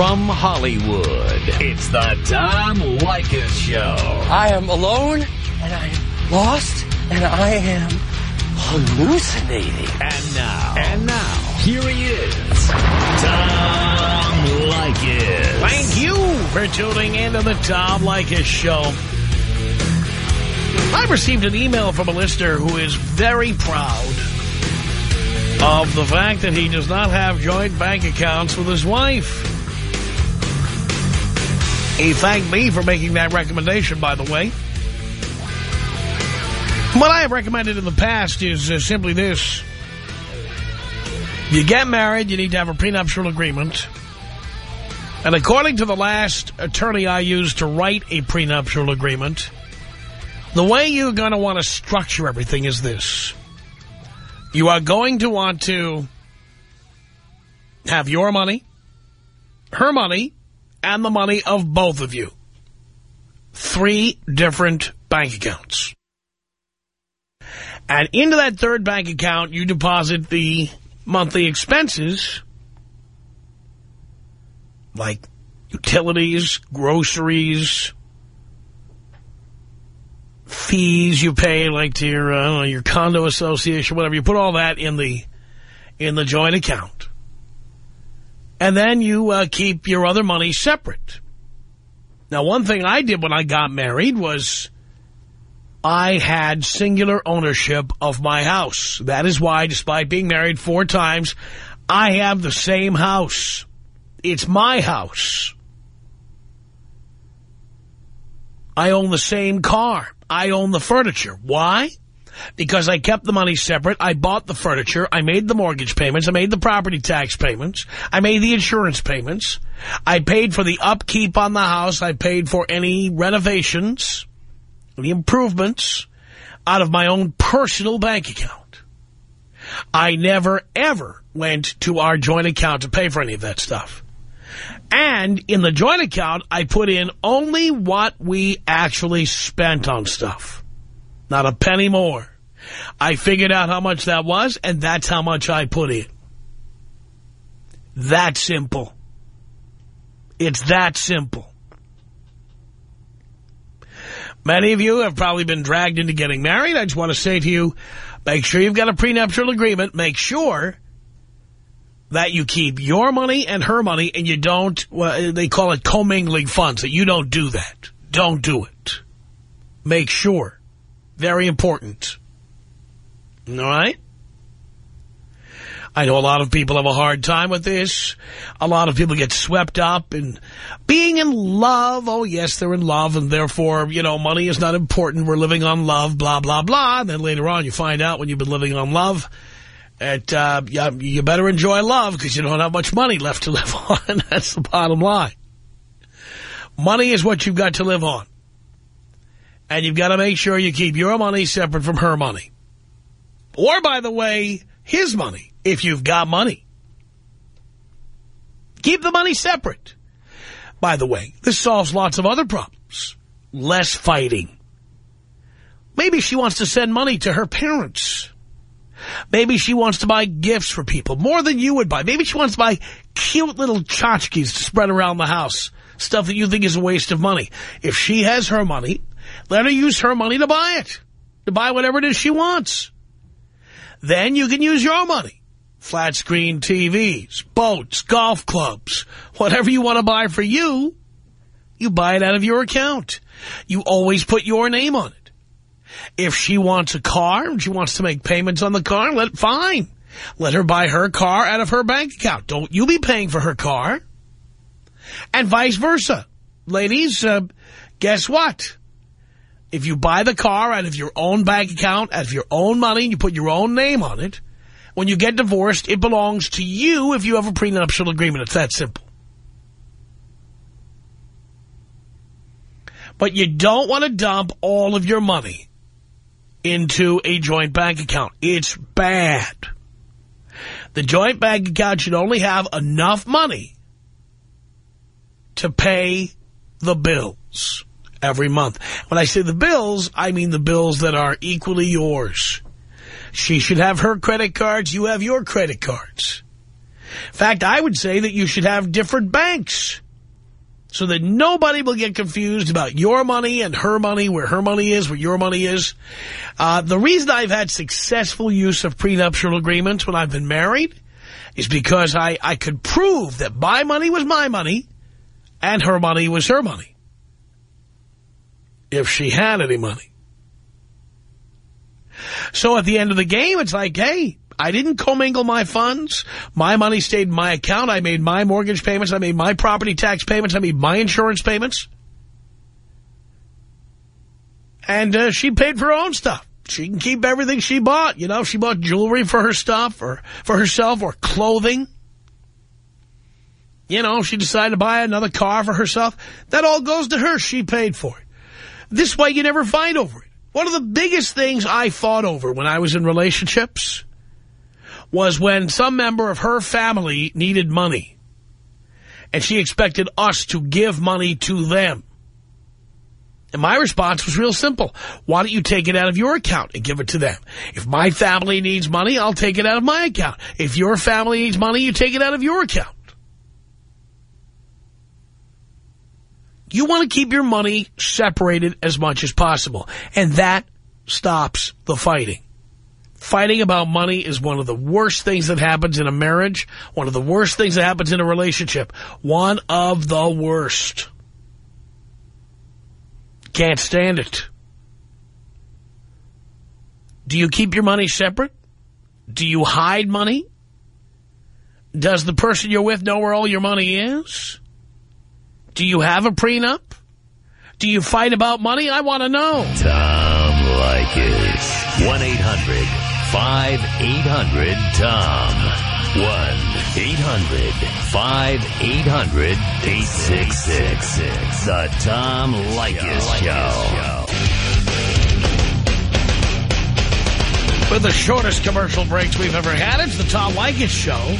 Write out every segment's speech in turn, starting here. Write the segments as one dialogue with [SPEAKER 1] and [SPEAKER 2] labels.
[SPEAKER 1] From Hollywood, it's the Tom Leykis Show.
[SPEAKER 2] I am alone, and I am lost, and I am hallucinating.
[SPEAKER 1] And now, and now, here he is, Tom Leykis.
[SPEAKER 3] Thank you for tuning into the Tom Leykis Show. I received an email from a listener who is very proud of the fact that he does not have joint bank accounts with his wife. He thanked me for making that recommendation, by the way. What I have recommended in the past is uh, simply this. You get married, you need to have a prenuptial agreement. And according to the last attorney I used to write a prenuptial agreement, the way you're going to want to structure everything is this. You are going to want to have your money, her money, and the money of both of you. Three different bank accounts. And into that third bank account, you deposit the monthly expenses like utilities, groceries, fees you pay, like to your uh, your condo association, whatever. You put all that in the in the joint account, and then you uh, keep your other money separate. Now, one thing I did when I got married was I had singular ownership of my house. That is why, despite being married four times, I have the same house. It's my house. I own the same car. I own the furniture. Why? Because I kept the money separate. I bought the furniture. I made the mortgage payments. I made the property tax payments. I made the insurance payments. I paid for the upkeep on the house. I paid for any renovations, the improvements out of my own personal bank account. I never, ever went to our joint account to pay for any of that stuff. And in the joint account, I put in only what we actually spent on stuff. Not a penny more. I figured out how much that was, and that's how much I put in. That simple. It's that simple. Many of you have probably been dragged into getting married. I just want to say to you, make sure you've got a prenuptial agreement. Make sure that you keep your money and her money and you don't, well, they call it commingling funds, that you don't do that. Don't do it. Make sure. Very important. All right? I know a lot of people have a hard time with this. A lot of people get swept up in being in love. Oh, yes, they're in love, and therefore, you know, money is not important. We're living on love, blah, blah, blah. And then later on, you find out when you've been living on love that uh, you, you better enjoy love because you don't have much money left to live on. That's the bottom line. Money is what you've got to live on. And you've got to make sure you keep your money separate from her money. Or, by the way, his money, if you've got money. Keep the money separate. By the way, this solves lots of other problems. Less fighting. Maybe she wants to send money to her parents. Maybe she wants to buy gifts for people, more than you would buy. Maybe she wants to buy cute little tchotchkes to spread around the house, stuff that you think is a waste of money. If she has her money, let her use her money to buy it, to buy whatever it is she wants. Then you can use your money. Flat screen TVs, boats, golf clubs, whatever you want to buy for you, you buy it out of your account. You always put your name on it. If she wants a car and she wants to make payments on the car, let fine. Let her buy her car out of her bank account. Don't you be paying for her car. And vice versa. Ladies, uh, guess what? If you buy the car out of your own bank account, out of your own money, and you put your own name on it, when you get divorced, it belongs to you if you have a prenuptial agreement. It's that simple. But you don't want to dump all of your money into a joint bank account. It's bad. The joint bank account should only have enough money to pay the bills every month. When I say the bills, I mean the bills that are equally yours. She should have her credit cards, you have your credit cards. In fact, I would say that you should have different banks so that nobody will get confused about your money and her money, where her money is, where your money is. Uh, the reason I've had successful use of prenuptial agreements when I've been married is because I, I could prove that my money was my money and her money was her money. If she had any money. So at the end of the game, it's like, hey, I didn't commingle my funds. My money stayed in my account. I made my mortgage payments. I made my property tax payments. I made my insurance payments. And uh, she paid for her own stuff. She can keep everything she bought. You know, she bought jewelry for her stuff or for herself or clothing. You know, she decided to buy another car for herself. That all goes to her. She paid for it. This way you never fight over it. One of the biggest things I fought over when I was in relationships was when some member of her family needed money. And she expected us to give money to them. And my response was real simple. Why don't you take it out of your account and give it to them? If my family needs money, I'll take it out of my account. If your family needs money, you take it out of your account. You want to keep your money separated as much as possible. And that stops the fighting. Fighting about money is one of the worst things that happens in a marriage, one of the worst things that happens in a relationship. One of the worst. Can't stand it. Do you keep your money separate? Do you hide money? Does the person you're with know where all your money is? Do you have a prenup? Do you fight about money? I want to know.
[SPEAKER 1] Tom Leykis. 1-800-5800-TOM. 1-800-5800-866. The Tom Leykis Show.
[SPEAKER 3] With the shortest commercial breaks we've ever had, it's the Tom Leykis Show.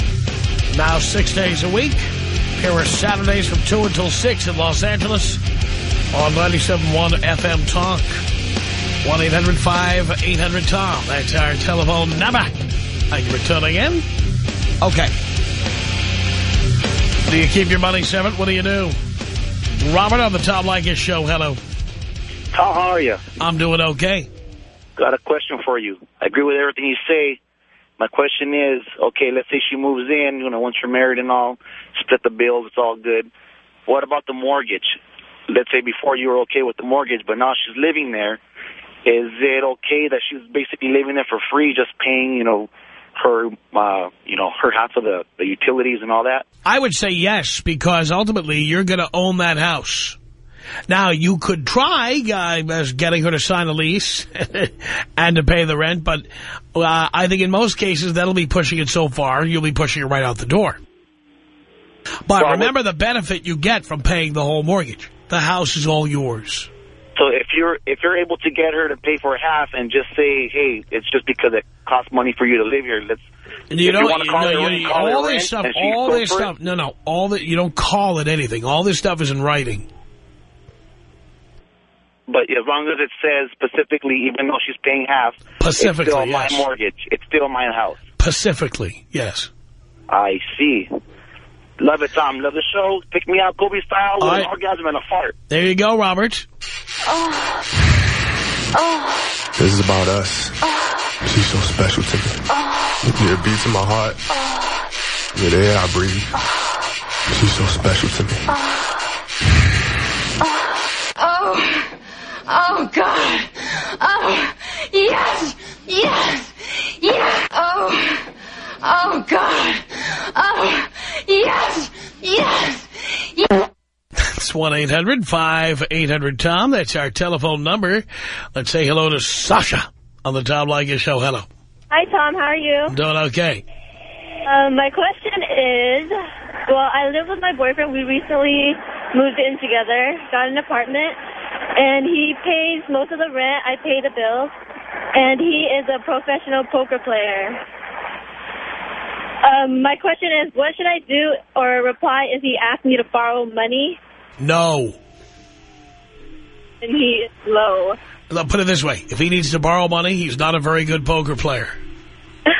[SPEAKER 3] Now six days a week. Here are Saturdays from 2 until 6 in Los Angeles on 97.1 FM Talk. 1-800-5800-TOM. That's our telephone number. Thank you for tuning in. Okay. Do you keep your money separate? What do you do? Robert on the Tom Leykis Show. Hello.
[SPEAKER 4] Tom, how are you?
[SPEAKER 3] I'm doing okay.
[SPEAKER 4] Got a question for you. I agree with everything you say. My question is, okay, let's say she moves in, you know, once you're married and all, split the bills, it's all good. What about the mortgage? Let's say before you were okay with the mortgage, but now she's living there. Is it okay that she's basically living there for free, just paying, you know, her, uh, you know, her half of the, the utilities and all that?
[SPEAKER 3] I would say yes, because ultimately you're going to own that house. Now, you could try uh, as getting her to sign a lease and to pay the rent, but uh, I think in most cases that'll be pushing it so far, you'll be pushing it right out the door. But
[SPEAKER 4] Well,
[SPEAKER 3] remember the benefit you get from paying the whole mortgage. The house is all yours.
[SPEAKER 4] So if you're if you're able to get her to pay for half and just say, hey, it's just because it costs money for you to live here, let's
[SPEAKER 3] And you
[SPEAKER 4] If
[SPEAKER 3] don't,
[SPEAKER 4] you call
[SPEAKER 3] no, you- all this stuff, all this stuff, no, no, all that, you don't call it anything. All this stuff is in writing.
[SPEAKER 4] But as long as it says specifically, even though she's paying half,
[SPEAKER 3] Pacifically,
[SPEAKER 4] it's still
[SPEAKER 3] yes.
[SPEAKER 4] my mortgage. It's still my house.
[SPEAKER 3] Pacifically, yes.
[SPEAKER 4] I see. Love it, Tom. Love the show. Pick me up, Kobe style, with
[SPEAKER 3] All
[SPEAKER 4] an
[SPEAKER 3] right.
[SPEAKER 4] orgasm and a fart.
[SPEAKER 3] There you go, Robert. Oh. Oh.
[SPEAKER 5] This is about us. Oh. She's so special to me. Yeah, it beats in my heart. Yeah, the air I breathe. She's so special to me.
[SPEAKER 6] Oh, oh God. Oh, yes, yes, yes. Oh, oh God. Oh, yes, yes, yes.
[SPEAKER 3] It's 1-800-5800-TOM. That's our telephone number. Let's say hello to Sasha on the Tom Leykis Show. Hello.
[SPEAKER 7] Hi, Tom. How are you?
[SPEAKER 3] I'm doing okay.
[SPEAKER 7] Um, my question is, well, I live with my boyfriend. We recently moved in together, got an apartment, and he pays most of the rent. I pay the bills, and he is a professional poker player. Um, my question is, what should I do or reply if he asks me to borrow money
[SPEAKER 3] No.
[SPEAKER 7] and he is low?
[SPEAKER 3] I'll put it this way. If he needs to borrow money, he's not a very good poker player.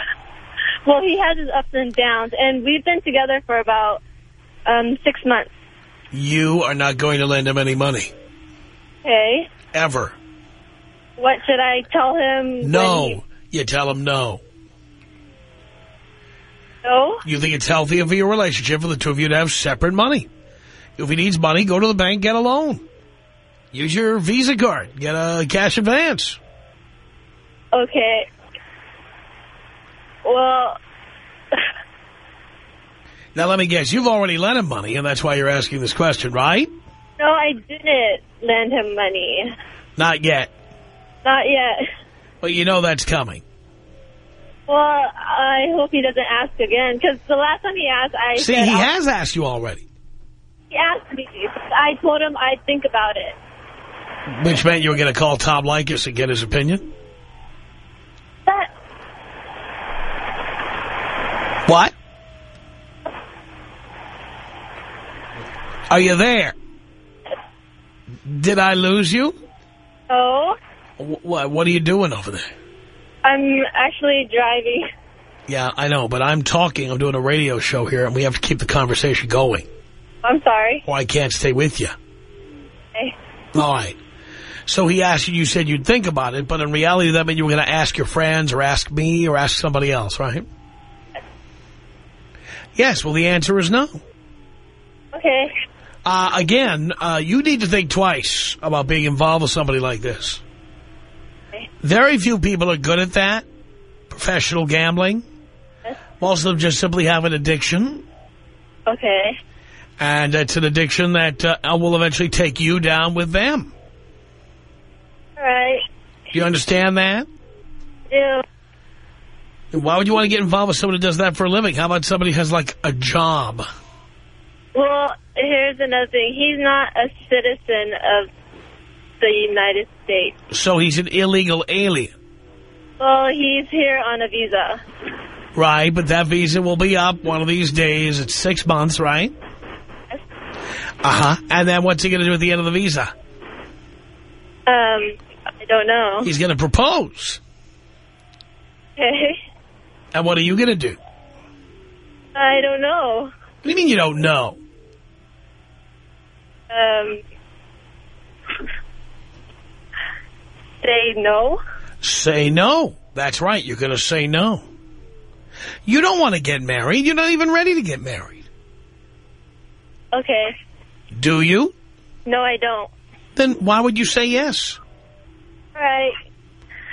[SPEAKER 7] Well, he has his ups and downs, and we've been together for about um, six months.
[SPEAKER 3] You are not going to lend him any money.
[SPEAKER 7] Okay.
[SPEAKER 3] Ever.
[SPEAKER 7] What should I tell him?
[SPEAKER 3] No.
[SPEAKER 7] he-
[SPEAKER 3] You tell him no.
[SPEAKER 7] no?
[SPEAKER 3] You think it's healthier for your relationship for the two of you to have separate money. If he needs money, go to the bank, get a loan. Use your Visa card. Get a cash advance.
[SPEAKER 7] Okay. Well,
[SPEAKER 3] Now, let me guess. You've already lent him money, and that's why you're asking this question, right?
[SPEAKER 7] No, I didn't lend him money.
[SPEAKER 3] Not yet.
[SPEAKER 7] Not yet.
[SPEAKER 3] But you know that's coming.
[SPEAKER 7] Well, I hope he doesn't ask again, because the last time he asked, I
[SPEAKER 3] See,
[SPEAKER 7] said,
[SPEAKER 3] he has asked you already,
[SPEAKER 7] He asked me. I told him I'd think about it.
[SPEAKER 3] which meant you were going to call Tom Leykis and get his opinion.
[SPEAKER 7] That,
[SPEAKER 3] What? Are you there? Did I lose you? Oh. What, what are you doing over there?
[SPEAKER 7] I'm actually driving.
[SPEAKER 3] Yeah, I know, but I'm talking. I'm doing a radio show here, and we have to keep the conversation going,
[SPEAKER 7] I'm sorry.
[SPEAKER 3] or I can't stay with you.
[SPEAKER 7] Okay.
[SPEAKER 3] All right. So he asked you, you said you'd think about it, but in reality that meant you were going to ask your friends or ask me or ask somebody else, right? Yes, well, the answer is no.
[SPEAKER 7] Okay.
[SPEAKER 3] Uh, again, uh, you need to think twice about being involved with somebody like this. Very few people are good at that. Professional gambling. Most of them just simply have an addiction.
[SPEAKER 7] Okay.
[SPEAKER 3] And it's an addiction that uh, will eventually take you down with them.
[SPEAKER 7] All right.
[SPEAKER 3] Do you understand that?
[SPEAKER 7] Yeah.
[SPEAKER 3] Why would you want to get involved with somebody who does that for a living? How about somebody who has, like, a job?
[SPEAKER 7] Well, here's another thing. He's not a citizen of the United States.
[SPEAKER 3] So he's an illegal alien.
[SPEAKER 7] Well, he's here on a visa.
[SPEAKER 3] Right, but that visa will be up one of these days. It's six months, right? Uh-huh. And then what's he going to do at the end of the visa?
[SPEAKER 7] Um, I don't know.
[SPEAKER 3] He's going to propose.
[SPEAKER 7] Okay.
[SPEAKER 3] And what are you going to do?
[SPEAKER 7] I don't know.
[SPEAKER 3] What do you mean you don't know?
[SPEAKER 7] Um, say no.
[SPEAKER 3] Say no. That's right. You're going to say no. You don't want to get married. You're not even ready to get married.
[SPEAKER 7] Okay.
[SPEAKER 3] Do you?
[SPEAKER 7] No, I don't.
[SPEAKER 3] Then why would you say yes?
[SPEAKER 7] All right.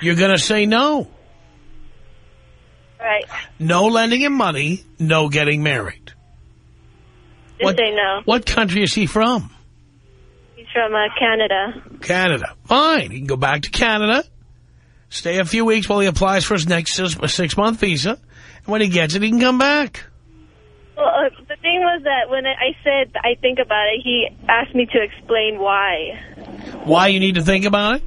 [SPEAKER 3] You're going to say no.
[SPEAKER 7] All right.
[SPEAKER 3] No lending him money, no getting married.
[SPEAKER 7] Just
[SPEAKER 3] What-
[SPEAKER 7] say no.
[SPEAKER 3] What country is he from?
[SPEAKER 7] From uh, Canada.
[SPEAKER 3] Canada. Fine. He can go back to Canada, stay a few weeks while he applies for his next six-month visa, and when he gets it, he can come back.
[SPEAKER 7] Well, uh, the thing was that when I said I think about it, he asked me to explain why.
[SPEAKER 3] Why you need to think about it?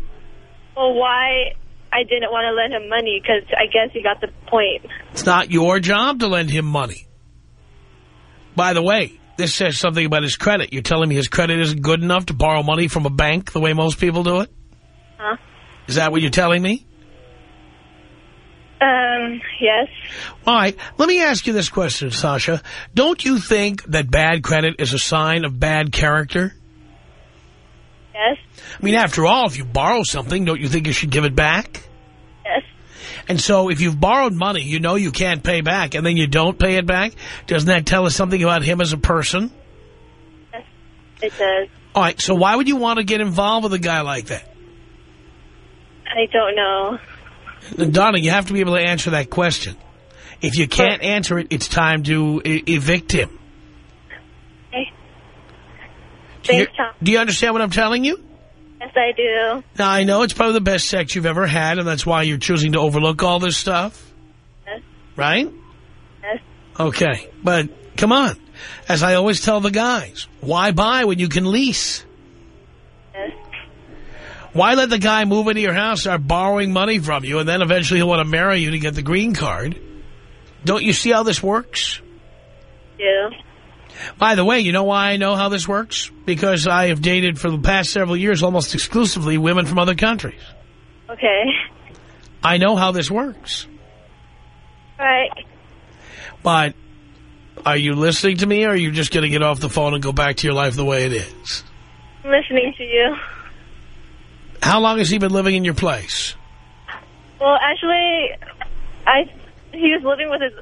[SPEAKER 7] Well, why I didn't want to lend him money, because I guess he got the point.
[SPEAKER 3] It's not your job to lend him money. By the way, this says something about his credit. You're telling me his credit isn't good enough to borrow money from a bank the way most people do it?
[SPEAKER 7] Huh?
[SPEAKER 3] Is that what you're telling me?
[SPEAKER 7] Um, yes.
[SPEAKER 3] All right, let me ask you this question, Sasha. Don't you think that bad credit is a sign of bad character?
[SPEAKER 7] Yes.
[SPEAKER 3] I mean, after all, if you borrow something, don't you think you should give it back? And so if you've borrowed money, you know you can't pay back, and then you don't pay it back, doesn't that tell us something about him as a person?
[SPEAKER 7] Yes. It does.
[SPEAKER 3] All right, so why would you want to get involved with a guy like that?
[SPEAKER 7] I don't know.
[SPEAKER 3] Donna, you have to be able to answer that question. If you can't answer it, it's time to evict him.
[SPEAKER 7] Okay.
[SPEAKER 3] Do you,
[SPEAKER 7] Thanks, Tom.
[SPEAKER 3] do you understand what I'm telling you?
[SPEAKER 7] Yes, I do.
[SPEAKER 3] Now, I know it's probably the best sex you've ever had, and that's why you're choosing to overlook all this stuff,
[SPEAKER 7] Yes.
[SPEAKER 3] right?
[SPEAKER 7] Yes.
[SPEAKER 3] Okay, but come on. As I always tell the guys, why buy when you can lease?
[SPEAKER 7] Yes.
[SPEAKER 3] Why let the guy move into your house, start borrowing money from you, and then eventually he'll want to marry you to get the green card? Don't you see how this works?
[SPEAKER 7] Do.
[SPEAKER 3] By the way, you know why I know how this works? Because I have dated for the past several years almost exclusively women from other countries.
[SPEAKER 7] Okay.
[SPEAKER 3] I know how this works.
[SPEAKER 7] Right.
[SPEAKER 3] But are you listening to me or are you just going to get off the phone and go back to your life the way it is?
[SPEAKER 7] I'm listening to you.
[SPEAKER 3] How long has he been living in your place?
[SPEAKER 7] Well, actually, I he was living with his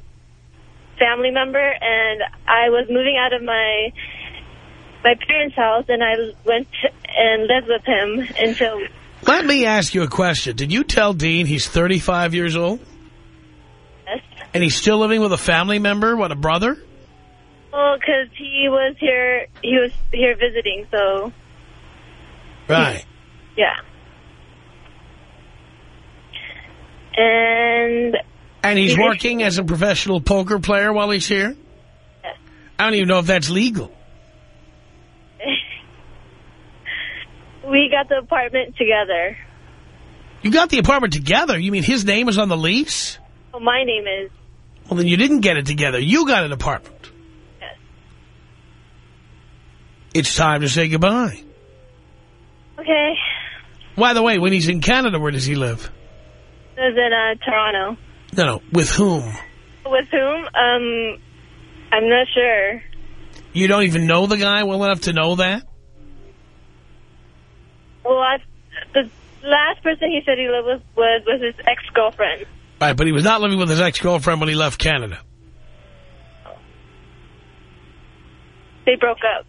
[SPEAKER 7] family member, and I was moving out of my my parents' house, and I went and lived with him until...
[SPEAKER 3] Let me ask you a question. Did you tell Dean he's 35 years old?
[SPEAKER 7] Yes.
[SPEAKER 3] And he's still living with a family member? What, a brother?
[SPEAKER 7] Well, because he was here, he was here visiting, so
[SPEAKER 3] Right.
[SPEAKER 7] yeah. And
[SPEAKER 3] And he's working as a professional poker player while he's here?
[SPEAKER 7] Yes.
[SPEAKER 3] I don't even know if that's legal.
[SPEAKER 7] we got the apartment together.
[SPEAKER 3] You got the apartment together? You mean his name is on the lease?
[SPEAKER 7] Oh, my name is
[SPEAKER 3] Well, then you didn't get it together. You got an apartment.
[SPEAKER 7] Yes.
[SPEAKER 3] It's time to say goodbye.
[SPEAKER 7] okay.
[SPEAKER 3] By the way, when he's in Canada, where does he live?
[SPEAKER 7] Lives in uh, Toronto.
[SPEAKER 3] No, no. With whom?
[SPEAKER 7] With whom? Um, I'm not sure.
[SPEAKER 3] You don't even know the guy well enough to know that?
[SPEAKER 7] Well, I, the last person he said he lived with was was his ex girlfriend.
[SPEAKER 3] Right, but he was not living with his ex-girlfriend when he left Canada.
[SPEAKER 7] They broke up.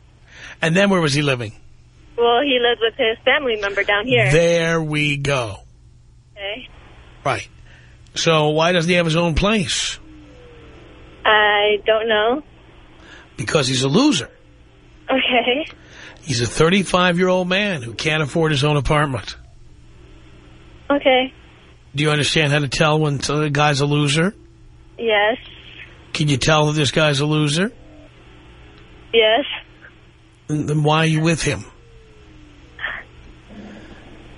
[SPEAKER 3] And then where was he living?
[SPEAKER 7] Well, he lived with his family member down here.
[SPEAKER 3] There we go.
[SPEAKER 7] Okay.
[SPEAKER 3] Right. So why doesn't he have his own place?
[SPEAKER 7] I don't know.
[SPEAKER 3] Because he's a loser.
[SPEAKER 7] Okay.
[SPEAKER 3] He's a 35-year-old man who can't afford his own apartment.
[SPEAKER 7] Okay.
[SPEAKER 3] Do you understand how to tell when a guy's a loser?
[SPEAKER 7] Yes.
[SPEAKER 3] Can you tell that this guy's a loser?
[SPEAKER 7] Yes.
[SPEAKER 3] Then then why are you with him?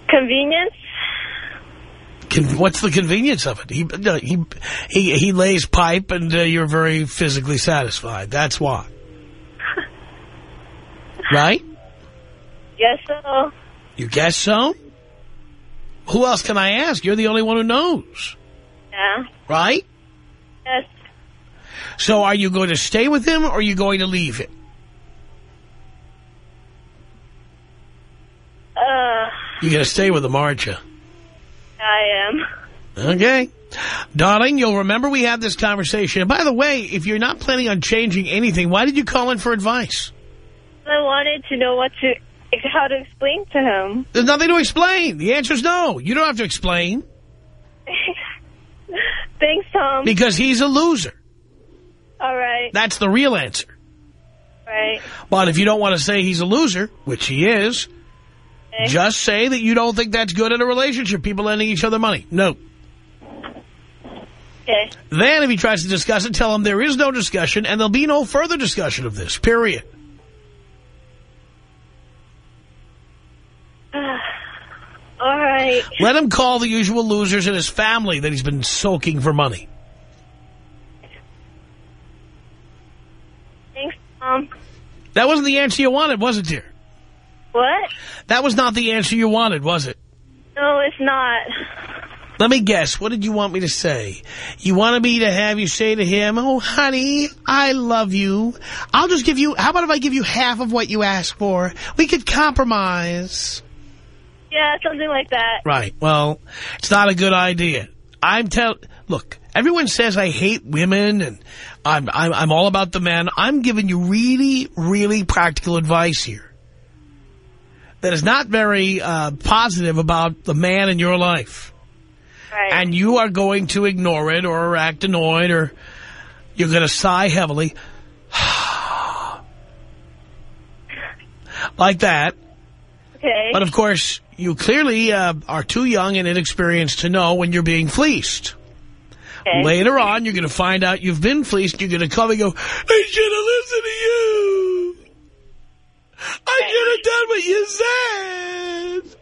[SPEAKER 7] Convenience?
[SPEAKER 3] Con what's the convenience of it? He he he, he lays pipe and uh, you're very physically satisfied. That's why. right?
[SPEAKER 7] Yes, so.
[SPEAKER 3] You guess so? Who else can I ask? You're the only one who knows.
[SPEAKER 7] Yeah.
[SPEAKER 3] Right?
[SPEAKER 7] Yes.
[SPEAKER 3] So are you going to stay with him or are you going to leave him?
[SPEAKER 7] Uh,
[SPEAKER 3] You're going to stay with him, aren't you?
[SPEAKER 7] I am.
[SPEAKER 3] Okay. Darling, you'll remember we had this conversation. And by the way, if you're not planning on changing anything, why did you call in for advice?
[SPEAKER 7] I wanted to know what to, how to explain to him.
[SPEAKER 3] There's nothing to explain. The answer is no. You don't have to explain
[SPEAKER 7] Thanks, Tom.
[SPEAKER 3] because he's a loser.
[SPEAKER 7] All right.
[SPEAKER 3] That's the real answer.
[SPEAKER 7] Right.
[SPEAKER 3] But if you don't want to say he's a loser, which he is,
[SPEAKER 7] Okay.
[SPEAKER 3] just say that you don't think that's good in a relationship, people lending each other money. No.
[SPEAKER 7] Okay.
[SPEAKER 3] Then if he tries to discuss it, tell him there is no discussion and there'll be no further discussion of this, period.
[SPEAKER 7] All right.
[SPEAKER 3] Let him call the usual losers in his family that he's been soaking for money.
[SPEAKER 7] Thanks, Tom.
[SPEAKER 3] That wasn't the answer you wanted, was it, dear?
[SPEAKER 7] What?
[SPEAKER 3] That was not the answer you wanted, was it?
[SPEAKER 7] No, it's not.
[SPEAKER 3] Let me guess. What did you want me to say? You wanted me to have you say to him, oh, honey, I love you. I'll just give you, how about if I give you half of what you asked for? We could compromise.
[SPEAKER 7] Yeah, something like that.
[SPEAKER 3] Right. Well, it's not a good idea. I'm tell. Look, everyone says I hate women and I'm, I'm, I'm all about the man. I'm giving you really, really practical advice here. That is not very uh, positive about the man in your life.
[SPEAKER 7] Right.
[SPEAKER 3] and you are going to ignore it or act annoyed or you're going to sigh heavily like that.
[SPEAKER 7] okay.
[SPEAKER 3] But of course, you clearly uh, are too young and inexperienced to know when you're being fleeced.
[SPEAKER 7] okay.
[SPEAKER 3] Later on, you're going to find out you've been fleeced. You're going to come and go, I should have listened to you. I should have done what you said.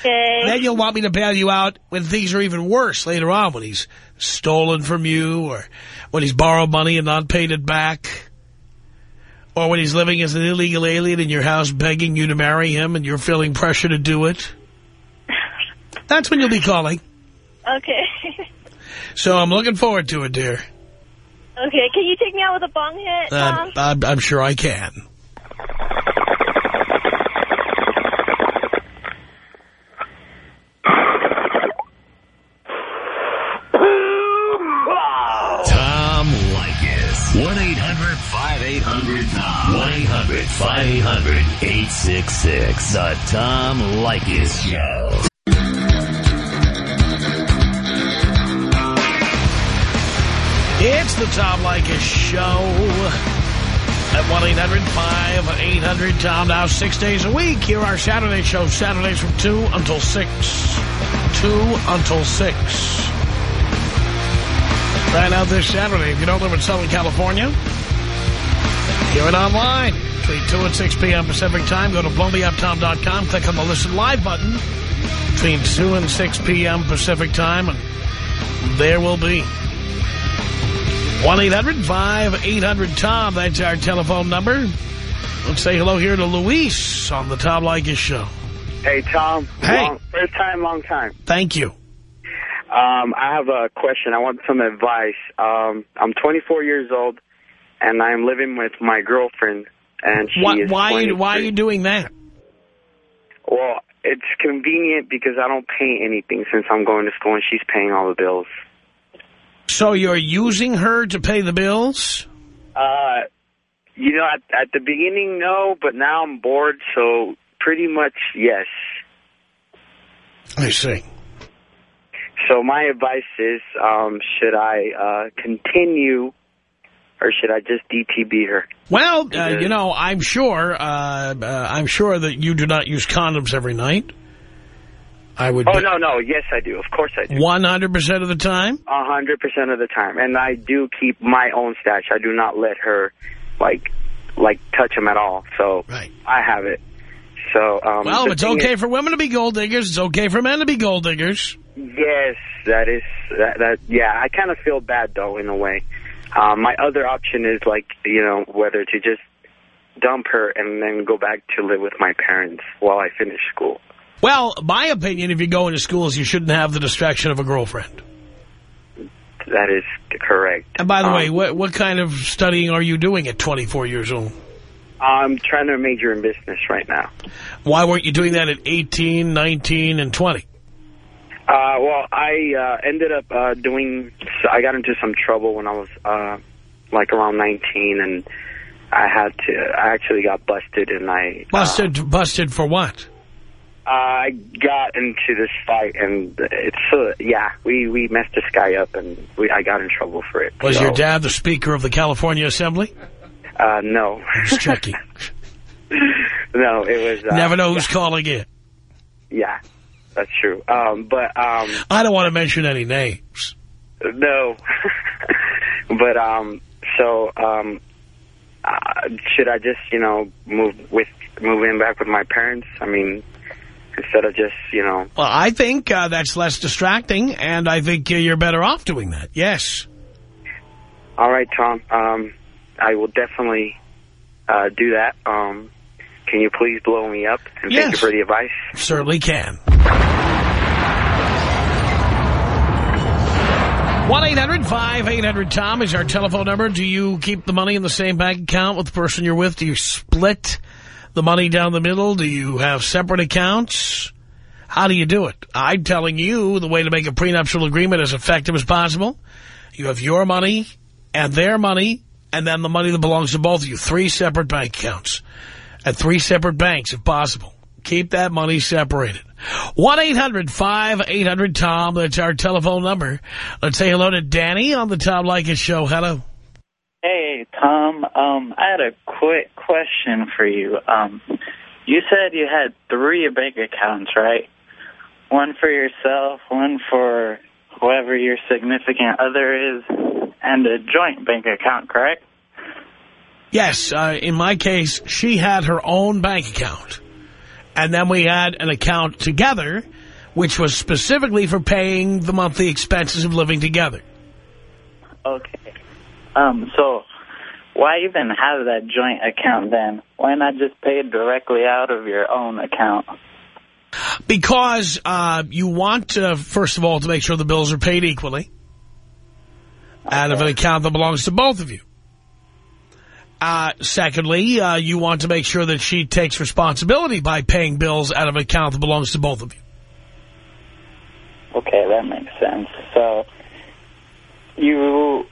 [SPEAKER 7] Okay.
[SPEAKER 3] Then you'll want me to bail you out when things are even worse later on, when he's stolen from you or when he's borrowed money and not paid it back. Or when he's living as an illegal alien in your house begging you to marry him and you're feeling pressure to do it. That's when you'll be calling.
[SPEAKER 7] Okay.
[SPEAKER 3] So I'm looking forward to it, dear.
[SPEAKER 7] Okay, can you take me out with a bong hit,
[SPEAKER 3] Uh,
[SPEAKER 7] Tom?
[SPEAKER 3] I'm, I'm sure I can.
[SPEAKER 1] Tom Leykis. 1-800-5800-TOM. 1-800-5800-866. The Tom Leykis Show.
[SPEAKER 3] It's the Tom Leykis Show at 1-800-5800-TOM. Now, six days a week. Here are Saturday shows. Saturdays from 2 until 6. 2 until 6. Right out this Saturday. If you don't live in Southern California, hear it online. Between 2 and 6 p.m. Pacific time, go to blowmeuptom.com. Click on the Listen Live button. Between 2 and 6 p.m. Pacific time, and there will be 1-800-5800-TOM. That's our telephone number. Let's say hello here to Luis on the Tom Leykis Show.
[SPEAKER 8] Hey, Tom.
[SPEAKER 3] Hey.
[SPEAKER 8] Long, first time, long time.
[SPEAKER 3] Thank you.
[SPEAKER 8] Um, I have a question. I want some advice. Um, I'm 24 years old, and I'm living with my girlfriend, and she
[SPEAKER 3] Why,
[SPEAKER 8] is
[SPEAKER 3] why, are you, why are you doing that?
[SPEAKER 8] Well, it's convenient because I don't pay anything since I'm going to school, and she's paying all the bills.
[SPEAKER 3] So you're using her to pay the bills?
[SPEAKER 8] Uh, you know, at, at the beginning, no, but now I'm bored, so pretty much yes.
[SPEAKER 3] I see.
[SPEAKER 8] So my advice is, um, should I uh, continue, or should I just DTB her?
[SPEAKER 3] Well, uh, you know, I'm sure, uh, uh, I'm sure that you do not use condoms every night. I would.
[SPEAKER 8] Oh, no, no. Yes, I do. Of course I do.
[SPEAKER 3] 100% of the time?
[SPEAKER 8] A hundred percent of the time. And I do keep my own stash. I do not let her, like, like touch them at all. So
[SPEAKER 3] Right.
[SPEAKER 8] I have it. So, um,
[SPEAKER 3] Well, it's okay
[SPEAKER 8] is-
[SPEAKER 3] for women to be gold diggers. It's okay for men to be gold diggers.
[SPEAKER 8] Yes, that is, that, that yeah, I kind of feel bad, though, in a way. Um, my other option is, like, you know, whether to just dump her and then go back to live with my parents while I finish school.
[SPEAKER 3] Well, my opinion, if you go into schools, you shouldn't have the distraction of a girlfriend.
[SPEAKER 8] That is correct.
[SPEAKER 3] And by the
[SPEAKER 8] Um,
[SPEAKER 3] way, what, what kind of studying are you doing at 24 years old?
[SPEAKER 8] I'm trying to major in business right now.
[SPEAKER 3] Why weren't you doing that at 18, 19, and 20?
[SPEAKER 8] Uh, well, I uh, ended up uh, doing. I got into some trouble when I was uh, like around 19, and I had to. I actually got busted, and I
[SPEAKER 3] Busted, busted for what?
[SPEAKER 8] I got into this fight, and it's uh, yeah, we we messed this guy up, and we I got in trouble for it.
[SPEAKER 3] Was
[SPEAKER 8] So,
[SPEAKER 3] your dad the Speaker of the California Assembly?
[SPEAKER 8] Uh, no,
[SPEAKER 3] Just checking.
[SPEAKER 8] no, it was. Uh,
[SPEAKER 3] Never know who's calling in.
[SPEAKER 8] Yeah, that's true. Um, but um,
[SPEAKER 3] I don't want to mention any names.
[SPEAKER 8] No. but, um, so, um, uh, should I just, you know, move with, move in back with my parents? I mean, instead of just, you know,
[SPEAKER 3] Well, I think uh, that's less distracting, and I think uh, you're better off doing that. Yes.
[SPEAKER 8] all right, Tom, um, I will definitely, uh, do that. Um, can you please blow me up? And thank you for the advice.
[SPEAKER 3] Certainly can. 1-800-5800-TOM is our telephone number. Do you keep the money in the same bank account with the person you're with? Do you split the money down the middle? Do you have separate accounts? How do you do it? I'm telling you the way to make a prenuptial agreement as effective as possible. You have your money and their money and then the money that belongs to both of you. Three separate bank accounts at three separate banks if possible. Keep that money separated. 1-800-5800-TOM. That's our telephone number. Let's say hello to Danny on the Tom Leykis show. Hello.
[SPEAKER 9] Hey, Tom. Um, I had a quick question for you. Um, you said you had three bank accounts, right? One for yourself, one for whoever your significant other is, and a joint bank account, correct?
[SPEAKER 3] Yes, uh, in my case, she had her own bank account. And then we had an account together, which was specifically for paying the monthly expenses of living together.
[SPEAKER 9] Okay. Um, so why even have that joint account then? Why not just pay it directly out of your own account?
[SPEAKER 3] Because uh, you want, uh, first of all, to make sure the bills are paid equally. out of an account that belongs to both of you. Uh, secondly, uh, you want to make sure that she takes responsibility by paying bills out of an account that belongs to both of you.
[SPEAKER 9] Okay, that makes sense. So, you,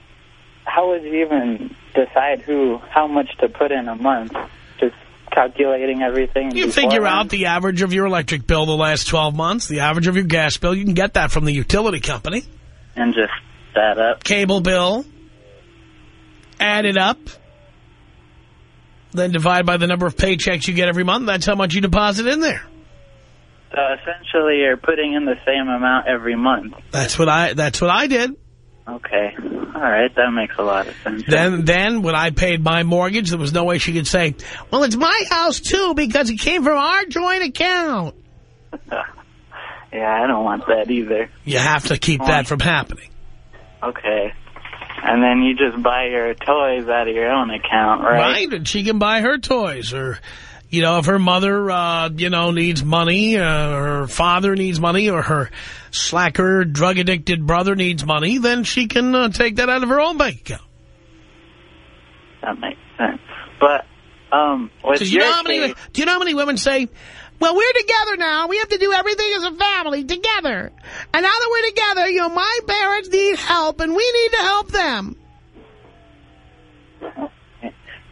[SPEAKER 9] how would you even decide who, how much to put in a month? Just calculating everything?
[SPEAKER 3] You figure out the average of your electric bill the last 12 months, the average of your gas bill. You can get that from the utility company.
[SPEAKER 9] And just that up?
[SPEAKER 3] Cable bill. Add it up. Then divide by the number of paychecks you get every month. That's how much you deposit in there.
[SPEAKER 9] So essentially you're putting in the same amount every month.
[SPEAKER 3] That's what I, that's what I did.
[SPEAKER 9] Okay. All right, that makes a lot of sense.
[SPEAKER 3] Then, then when I paid my mortgage, there was no way she could say, well, it's my house, too, because it came from our joint account.
[SPEAKER 9] yeah, I don't want that either.
[SPEAKER 3] You have to keep that from happening.
[SPEAKER 9] Okay. And then you just buy your toys out of your own account, right?
[SPEAKER 3] Right, and she can buy her toys. Or, you know, if her mother, uh, you know, needs money, uh, her father needs money, or her slacker, drug-addicted brother needs money, then she can uh, take that out of her own bank account.
[SPEAKER 9] That makes sense. But, um, with
[SPEAKER 3] you know many,
[SPEAKER 9] case,
[SPEAKER 3] do you know how many women say, well, we're together now. We have to do everything as a family together. And now that we're together, you know, my parents need help, and we need to help them.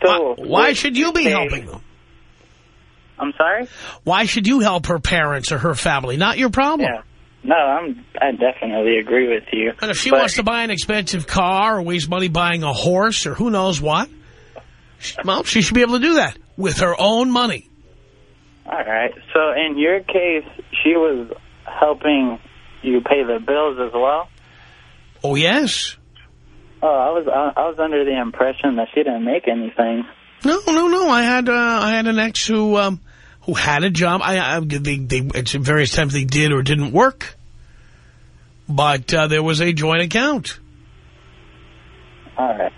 [SPEAKER 9] so
[SPEAKER 3] why why should you be helping them?
[SPEAKER 9] I'm sorry?
[SPEAKER 3] Why should you help her parents or her family? Not your problem.
[SPEAKER 9] Yeah. No, I'm, I definitely agree with you.
[SPEAKER 3] And if she
[SPEAKER 9] But-
[SPEAKER 3] wants to buy an expensive car or waste money buying a horse or who knows what, well, she should be able to do that with her own money.
[SPEAKER 9] All right. So in your case, she was helping you pay the bills as well?
[SPEAKER 3] Oh, yes.
[SPEAKER 9] Oh, I was I, I was under the impression that she didn't make anything.
[SPEAKER 3] No, no, no. I had uh, I had an ex who um, who had a job. I, I they, they at various times they did or didn't work, but uh, there was a joint account.
[SPEAKER 9] All right.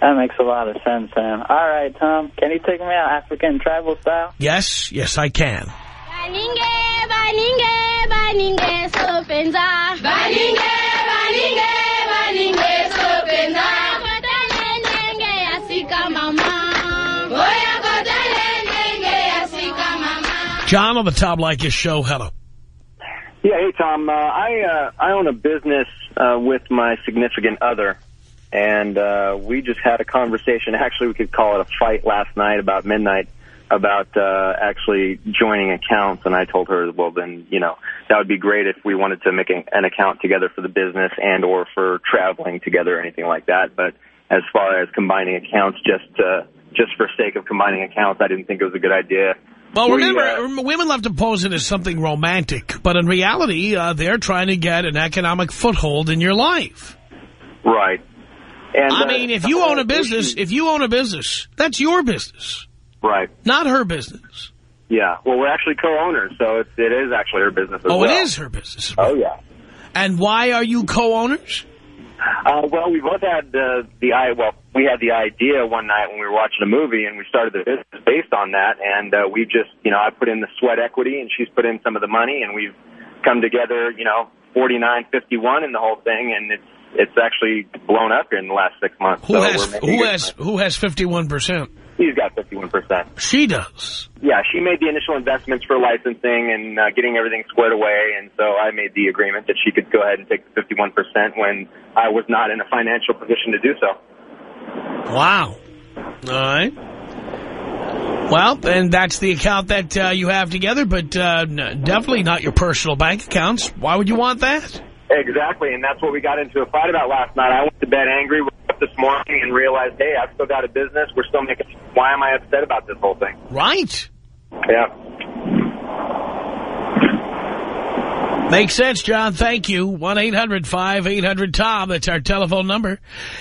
[SPEAKER 9] That makes a lot of sense, then. All right, Tom. Can you take me out African tribal style?
[SPEAKER 3] Yes, yes, I can.
[SPEAKER 6] Baninge, baninge, baninge, solopenza.
[SPEAKER 3] John on the Tom Leykis show. Hello.
[SPEAKER 10] Yeah, hey Tom. Uh, I uh, I own a business uh, with my significant other, and uh, we just had a conversation. Actually, we could call it a fight last night about midnight about uh, actually joining accounts. And I told her, well, then you know that would be great if we wanted to make an, an account together for the business and or for traveling together or anything like that. But as far as combining accounts, just uh, just for sake of combining accounts, I didn't think it was a good idea.
[SPEAKER 3] Well,
[SPEAKER 10] We,
[SPEAKER 3] remember,
[SPEAKER 10] uh,
[SPEAKER 3] women love to pose it as something romantic, but in reality, uh, they're trying to get an economic foothold in your life.
[SPEAKER 10] Right. And,
[SPEAKER 3] I
[SPEAKER 10] uh,
[SPEAKER 3] mean, if you own a business, if you own a business, that's your business,
[SPEAKER 10] Right.
[SPEAKER 3] not her business.
[SPEAKER 10] Yeah. Well, we're actually co-owners, so it, it is actually her business as
[SPEAKER 3] Oh,
[SPEAKER 10] well.
[SPEAKER 3] it is her business.
[SPEAKER 10] Oh, yeah.
[SPEAKER 3] And why are you co-owners?
[SPEAKER 10] Uh, well, we both had uh, the i well, we had the idea one night when we were watching a movie, and we started the business based on that. And uh, we just, you know, I put in the sweat equity, and she's put in some of the money, and we've come together, you know, forty nine fifty one in the whole thing, and it's it's actually blown up in the last six months.
[SPEAKER 3] Who
[SPEAKER 10] so
[SPEAKER 3] has who has
[SPEAKER 10] money.
[SPEAKER 3] who has fifty one percent?
[SPEAKER 10] He's got fifty one percent.
[SPEAKER 3] She does.
[SPEAKER 10] Yeah, she made the initial investments for licensing and uh, getting everything squared away, and so I made the agreement that she could go ahead and take the 51% when I was not in a financial position to do so.
[SPEAKER 3] Wow. All right. Well, and that's the account that uh, you have together, but uh, definitely not your personal bank accounts. Why would you want that?
[SPEAKER 10] Exactly, and that's what we got into a fight about last night. I went to bed angry this morning and realized, hey, I've still got a business. We're still making. Why am I upset about this whole thing?
[SPEAKER 3] Right.
[SPEAKER 10] Yeah.
[SPEAKER 3] Makes sense, John. Thank you. 1-800-5800-TOM. That's our telephone number.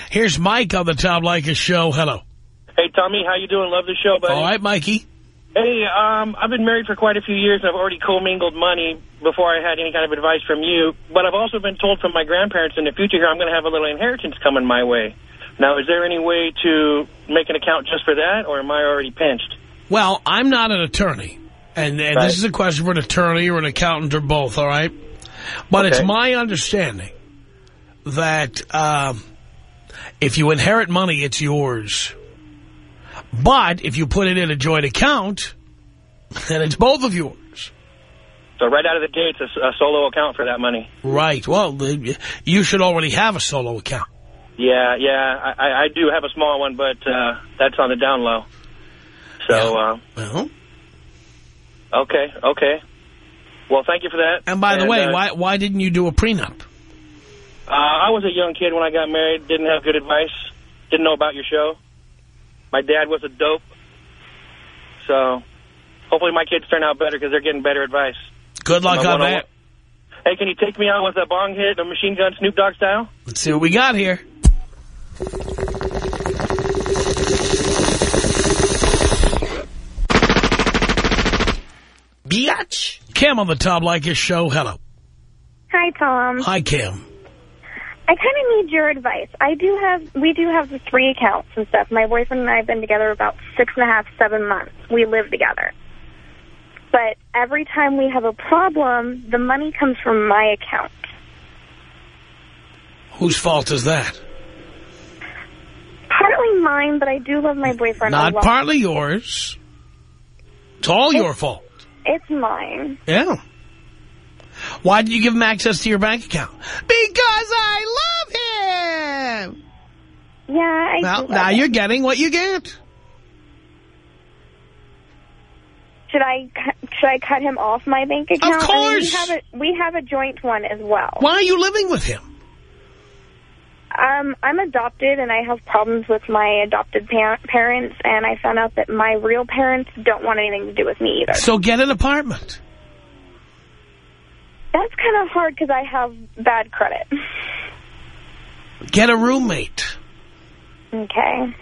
[SPEAKER 3] Here's Mike on the Tom Leykis show. Hello.
[SPEAKER 11] Hey, Tommy, how you doing? Love the show, buddy.
[SPEAKER 3] All right, Mikey.
[SPEAKER 11] Hey, um, I've been married for quite a few years, and I've already commingled money before I had any kind of advice from you. But I've also been told from my grandparents in the future here I'm going to have a little inheritance coming my way. Now, is there any way to make an account just for that, or am I already pinched?
[SPEAKER 3] Well, I'm not an attorney. And, and
[SPEAKER 11] Right.
[SPEAKER 3] this is a question for an attorney or an accountant or both, all right? But it's my understanding that um, if you inherit money, it's yours. But if you put it in a joint account, then it's both of yours.
[SPEAKER 11] So right out of the gate, it's a, a solo account for that money.
[SPEAKER 3] Right. Well, you should already have a solo account.
[SPEAKER 11] Yeah, yeah. I, I- I do have a small one, but uh, that's on the down low. So, uh,
[SPEAKER 3] well,
[SPEAKER 11] okay, okay. Well, thank you for that.
[SPEAKER 3] And by the way,
[SPEAKER 11] uh,
[SPEAKER 3] why why didn't you do a prenup?
[SPEAKER 11] Uh, I was a young kid when I got married. Didn't have good advice. Didn't know about your show. My dad was a dope. So hopefully my kids turn out better because they're getting better advice.
[SPEAKER 3] Good luck
[SPEAKER 11] I'm a
[SPEAKER 3] on that.
[SPEAKER 11] Hey, can you take me out with a bong hit, a machine gun Snoop Dogg style?
[SPEAKER 3] Let's see what we got here. Biatch. Cam on the Tom Leykis show. Hello.
[SPEAKER 12] Hi, Tom.
[SPEAKER 3] Hi, Cam.
[SPEAKER 12] I kind of need your advice. I do have, we do have the three accounts and stuff. My boyfriend and I have been together about six and a half, seven months. We live together. But every time we have a problem, the money comes from my account.
[SPEAKER 3] Whose fault is that?
[SPEAKER 12] Partly mine, but I do love my boyfriend
[SPEAKER 3] Not
[SPEAKER 12] lot.
[SPEAKER 3] partly yours. It's all your fault.
[SPEAKER 12] It's mine.
[SPEAKER 3] Yeah. Why did you give him access to your bank account? Because I love him.
[SPEAKER 12] Yeah, I
[SPEAKER 3] Well, now you're getting what you get.
[SPEAKER 12] Should I should I cut him off my bank account? I mean,
[SPEAKER 3] course.
[SPEAKER 12] we have a we have a joint one as well.
[SPEAKER 3] Why are you living with him?
[SPEAKER 12] Um, I'm adopted, and I have problems with my adopted par- parents, and I found out that my real parents don't want anything to do with me either.
[SPEAKER 3] So get an apartment.
[SPEAKER 12] That's kind of hard because I have bad credit.
[SPEAKER 3] Get a roommate.
[SPEAKER 12] Okay.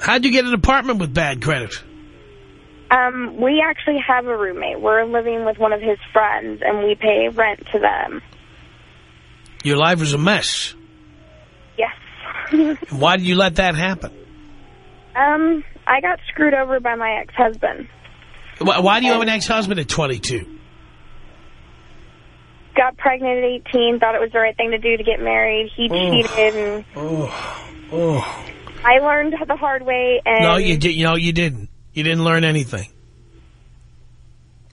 [SPEAKER 3] How'd you get an apartment with bad credit?
[SPEAKER 12] Um, we actually have a roommate. We're living with one of his friends, and we pay rent to them.
[SPEAKER 3] Your life is a mess.
[SPEAKER 12] Yes.
[SPEAKER 3] Why did you let that happen?
[SPEAKER 12] um, I got screwed over by my ex-husband.
[SPEAKER 3] Why, why do you have an ex-husband at 22?
[SPEAKER 12] Got pregnant at 18, thought it was the right thing to do to get married. He
[SPEAKER 3] Oh.
[SPEAKER 12] cheated, and
[SPEAKER 3] Oh, oh.
[SPEAKER 12] I learned the hard way. And
[SPEAKER 3] No, you did. You know, you didn't. You didn't learn anything.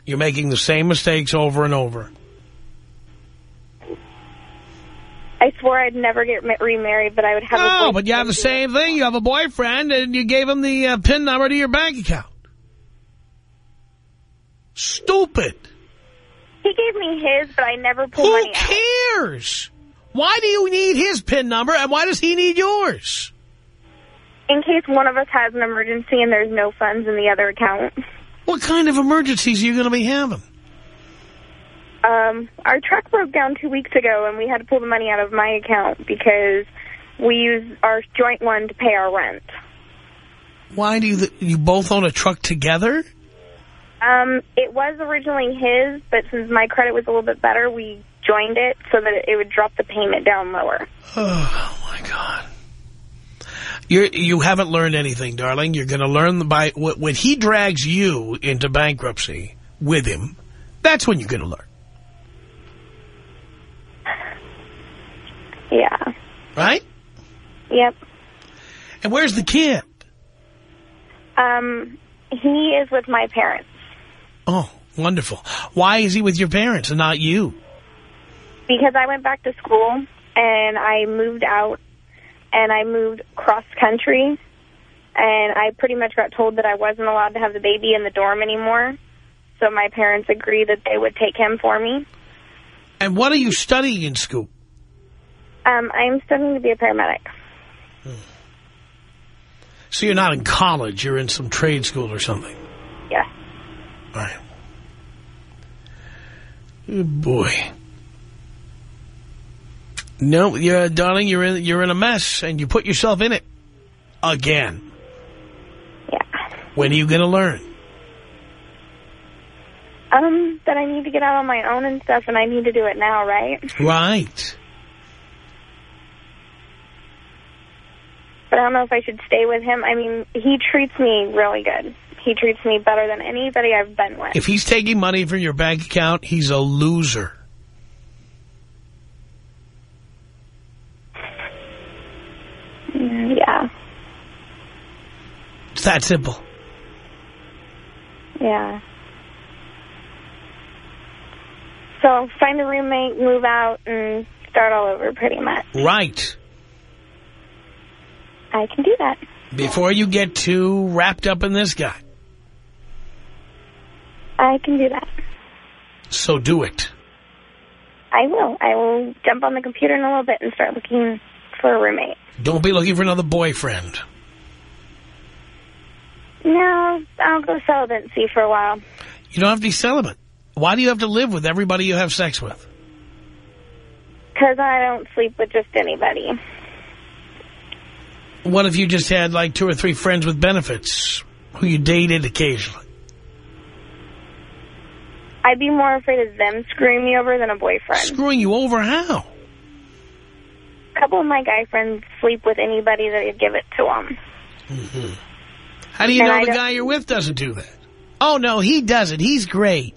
[SPEAKER 3] You're making the same mistakes over and over.
[SPEAKER 12] I swore I'd never get remarried, but I would have a
[SPEAKER 3] No,
[SPEAKER 12] boyfriend.
[SPEAKER 3] but you have the same thing. You have a boyfriend, and you gave him the uh, PIN number to your bank account. Stupid.
[SPEAKER 12] He gave me his, but I never pulled
[SPEAKER 3] Who
[SPEAKER 12] money out.
[SPEAKER 3] cares? Why do you need his PIN number, and why does he need yours?
[SPEAKER 12] In case one of us has an emergency and there's no funds in the other account.
[SPEAKER 3] What kind of emergencies are you going to be having?
[SPEAKER 12] Um, our truck broke down two weeks ago, and we had to pull the money out of my account because we use our joint one to pay our rent.
[SPEAKER 3] Why do you, you both own a truck together?
[SPEAKER 12] Um, it was originally his, but since my credit was a little bit better, we joined it so that it would drop the payment down lower.
[SPEAKER 3] Oh, my God. You're, you haven't learned anything, darling. You're going to learn by wh- when he drags you into bankruptcy with him. That's when you're going to learn,
[SPEAKER 12] Yeah.
[SPEAKER 3] right?
[SPEAKER 12] Yep.
[SPEAKER 3] And where's the kid?
[SPEAKER 12] Um, he is with my parents
[SPEAKER 3] Oh, wonderful. Why is he with your parents and not you?
[SPEAKER 12] because I went back to school and I moved out and I moved cross country and I pretty much got told that I wasn't allowed to have the baby in the dorm anymore. So my parents agreed that they would take him for me.
[SPEAKER 3] And what are you studying in school?
[SPEAKER 12] Um, I'm studying to be a paramedic.
[SPEAKER 3] So you're not in college. You're in some trade school or something.
[SPEAKER 12] Yes.
[SPEAKER 3] All right. Oh, boy. No, you're, darling, you're in, you're in a mess, and you put yourself in it again.
[SPEAKER 12] Yeah.
[SPEAKER 3] When are you going to learn?
[SPEAKER 12] Um, that I need to get out on my own and stuff, and I need to do it now, right?
[SPEAKER 3] Right.
[SPEAKER 12] but I don't know if I should stay with him. I mean, he treats me really good. He treats me better than anybody I've been with.
[SPEAKER 3] If he's taking money from your bank account, he's a loser.
[SPEAKER 12] Mm, yeah.
[SPEAKER 3] It's that simple.
[SPEAKER 12] Yeah. So find a roommate, move out, and start all over pretty much.
[SPEAKER 3] Right.
[SPEAKER 12] I can do that.
[SPEAKER 3] Before you get too wrapped up in this guy.
[SPEAKER 12] I can do that.
[SPEAKER 3] So do it.
[SPEAKER 12] I will. I will jump on the computer in a little bit and start looking for a roommate.
[SPEAKER 3] Don't be looking for another boyfriend.
[SPEAKER 12] No, I'll go celibacy for a while.
[SPEAKER 3] You don't have to be celibate. Why do you have to live with everybody you have sex with?
[SPEAKER 12] Because I don't sleep with just anybody.
[SPEAKER 3] What if you just had like two or three friends with benefits who you dated occasionally?
[SPEAKER 12] I'd be more afraid of them screwing me over than a boyfriend.
[SPEAKER 3] Screwing you over how?
[SPEAKER 12] A couple of my guy friends sleep with anybody that would give it to them.
[SPEAKER 3] Mm-hmm. How do you
[SPEAKER 12] And
[SPEAKER 3] know
[SPEAKER 12] I
[SPEAKER 3] the guy you're with doesn't do that? Oh, no, he doesn't. He's great.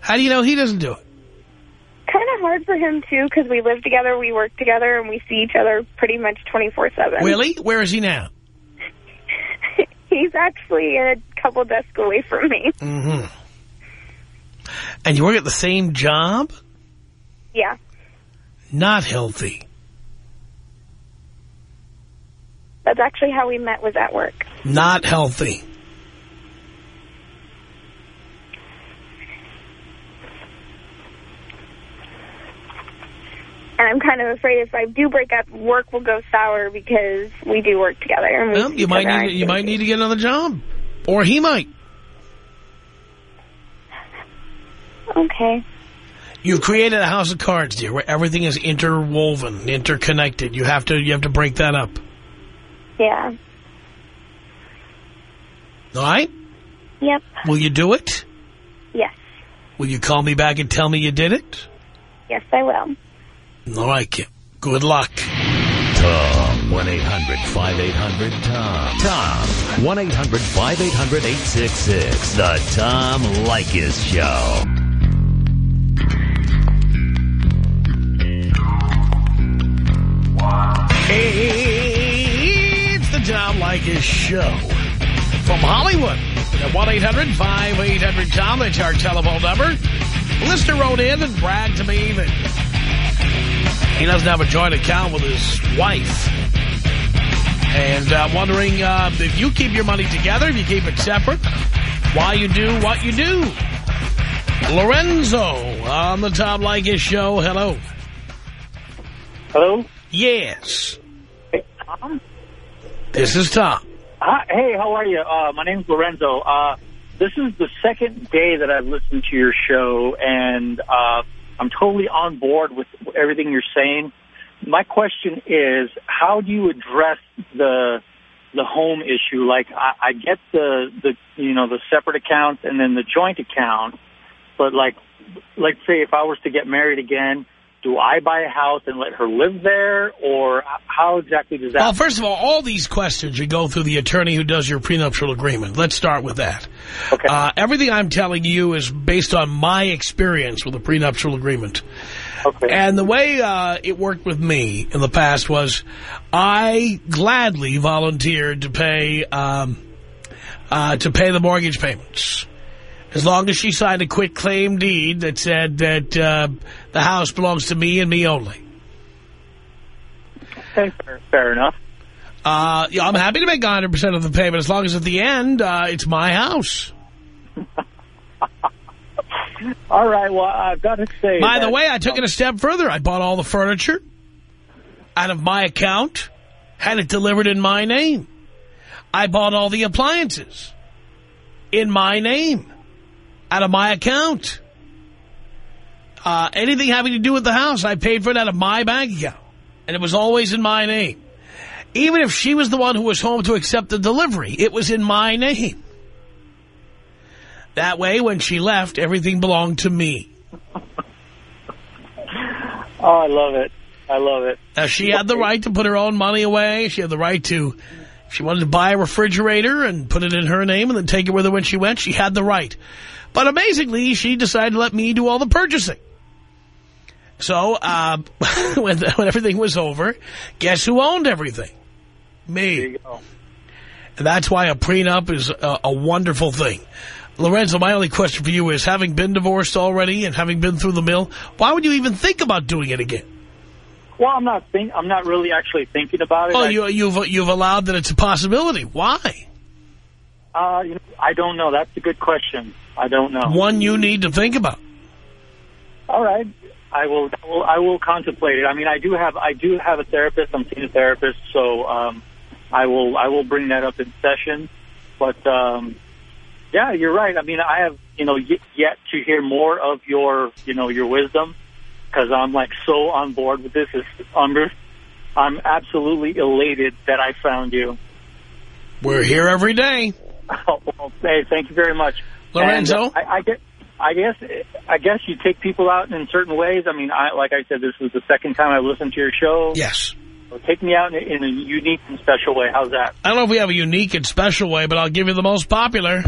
[SPEAKER 3] How do you know he doesn't do it?
[SPEAKER 12] Kind of hard for him, too, because we live together, we work together, and we see each other pretty much 24-7.
[SPEAKER 3] Really? Where is he now?
[SPEAKER 12] He's actually a couple desks away from me.
[SPEAKER 3] Mm-hmm. And you work at the same job?
[SPEAKER 12] Yeah.
[SPEAKER 3] Not healthy.
[SPEAKER 12] That's actually how we met was at work.
[SPEAKER 3] Not healthy.
[SPEAKER 12] And I'm kind of afraid if I do break up, work will go sour because we do work together. And
[SPEAKER 3] Well, you might need you might need to get another job, or he might.
[SPEAKER 12] Okay.
[SPEAKER 3] You've created a house of cards, dear, where everything is interwoven, interconnected. You have to you have to break that up.
[SPEAKER 12] Yeah.
[SPEAKER 3] All right?
[SPEAKER 12] Yep.
[SPEAKER 3] Will you do it?
[SPEAKER 12] Yes.
[SPEAKER 3] Will you call me back and tell me you did it?
[SPEAKER 12] Yes, I will.
[SPEAKER 3] All right, Kim. Good luck.
[SPEAKER 1] Tom. 1-800-5800-TOM. Tom. 1-800-5800-866. The Tom Leykis Show.
[SPEAKER 3] It's the Tom Leykis Show. From Hollywood. At 1-800-5800-TOM. That's our telephone number. Listener wrote in and bragged to me that he doesn't have a joint account with his wife. And uh, wondering uh, if you keep your money together, if you keep it separate, why you do what you do. Lorenzo on the Tom Leykis Show. Hello.
[SPEAKER 13] Hello?
[SPEAKER 3] Yes.
[SPEAKER 13] Hey, Tom?
[SPEAKER 3] This is Tom.
[SPEAKER 13] Hi, hey, how are you? Uh, my name's Lorenzo. Uh, this is the second day that I've listened to your show, and uh, I'm totally on board with everything you're saying. My question is, how do you address the the home issue? Like, I, I get the the you know the separate accounts and then the joint account, but like, like say if I was to get married again, do I buy a house and let her live there, or how exactly does that?
[SPEAKER 3] Well, first of all, all these questions you go through the attorney who does your prenuptial agreement. Let's start with that.
[SPEAKER 13] Okay.
[SPEAKER 3] Uh, everything I'm telling you is based on my experience with a prenuptial agreement.
[SPEAKER 13] Okay.
[SPEAKER 3] And the way uh, it worked with me in the past was I gladly volunteered to pay um, uh, to pay the mortgage payments. As long as she signed a quick claim deed that said that uh, the house belongs to me and me only.
[SPEAKER 13] Okay, fair, enough.
[SPEAKER 3] Uh, yeah, I'm happy to make 100% of the payment as long as at the end uh, it's my house.
[SPEAKER 13] All right, well, I've got to say...
[SPEAKER 3] By the way, I took it a step further. I bought all the furniture out of my account, had it delivered in my name. I bought all the appliances in my name, out of my account. Uh, anything having to do with the house, I paid for it out of my bank account. And it was always in my name. Even if she was the one who was home to accept the delivery, it was in my name. That way, when she left, everything belonged to me.
[SPEAKER 13] Oh, I love it. I love it.
[SPEAKER 3] Now, she had the right to put her own money away. She had the right to, if she wanted to buy a refrigerator and put it in her name and then take it with her when she went, she had the right. But amazingly, she decided to let me do all the purchasing. So, uh, when, when everything was over, guess who owned everything? Me. And that's why a prenup is a, a wonderful thing. Lorenzo, my only question for you is, having been divorced already and having been through the mill, why would you even think about doing it again?
[SPEAKER 13] Well, I'm not think I'm not really actually thinking about it.
[SPEAKER 3] Oh, you, you've you've allowed that it's a possibility. Why?
[SPEAKER 13] Uh, you know, I don't know. That's a good question. I don't know.
[SPEAKER 3] One you need to think about.
[SPEAKER 13] All right. I will, I will. I will contemplate it. I mean, I do have. I do have a therapist. I'm seeing a therapist, so um, I will. I will bring that up in session. But um, yeah, you're right. I mean, I have you know y- yet to hear more of your you know your wisdom because I'm like so on board with this. It's, I'm I'm absolutely elated that I found you.
[SPEAKER 3] We're here every day.
[SPEAKER 13] Oh, well, hey, thank you very much,
[SPEAKER 3] Lorenzo?
[SPEAKER 13] And, uh, I, I get. I guess I guess you take people out in certain ways. I mean, I like I said, this was the second time I listened to your show.
[SPEAKER 3] Yes.
[SPEAKER 13] So take me out in, in a unique and special way. How's that?
[SPEAKER 3] I don't know if we have a unique and special way, but I'll give you the most popular.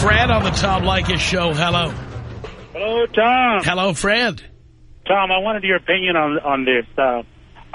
[SPEAKER 3] Fred on the Tom Leykis show. Hello.
[SPEAKER 14] Hello, Tom.
[SPEAKER 3] Hello, Fred.
[SPEAKER 14] Tom, I wanted your opinion on on this. Uh,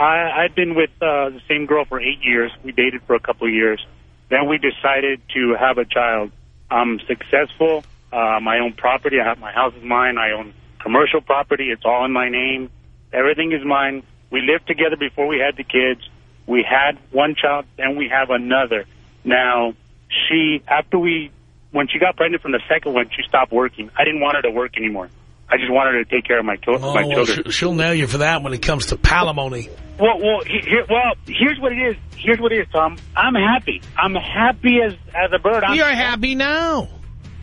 [SPEAKER 14] I, I'd been with uh, the same girl for eight years. We dated for a couple of years. Then we decided to have a child. I'm successful. Uh, my own property. I have my house is mine. I own commercial property. It's all in my name. Everything is mine. We lived together before we had the kids. We had one child, then we have another. Now, she, after we, when she got pregnant from the second one, she stopped working. I didn't want her to work anymore. I just wanted her to take care of my,
[SPEAKER 3] Oh,
[SPEAKER 14] my
[SPEAKER 3] well,
[SPEAKER 14] children.
[SPEAKER 3] she'll nail you for that when it comes to palimony.
[SPEAKER 14] Well, well, he, here, well, here's what it is. Here's what it is, Tom. I'm happy. I'm happy as as a bird. I'm
[SPEAKER 3] You're happy now.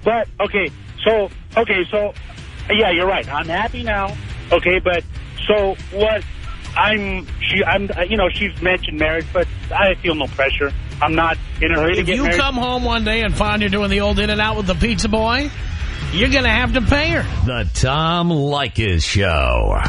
[SPEAKER 14] But okay, so okay, so yeah, you're right. I'm happy now. Okay, but so what? I'm she. I'm uh, you know she's mentioned marriage, but I feel no pressure. I'm not in a hurry to
[SPEAKER 3] If
[SPEAKER 14] get
[SPEAKER 3] you
[SPEAKER 14] married.
[SPEAKER 3] come home one day and find you're doing the old in and out with the pizza boy, you're going to have to pay her.
[SPEAKER 1] The Tom Leykis Show.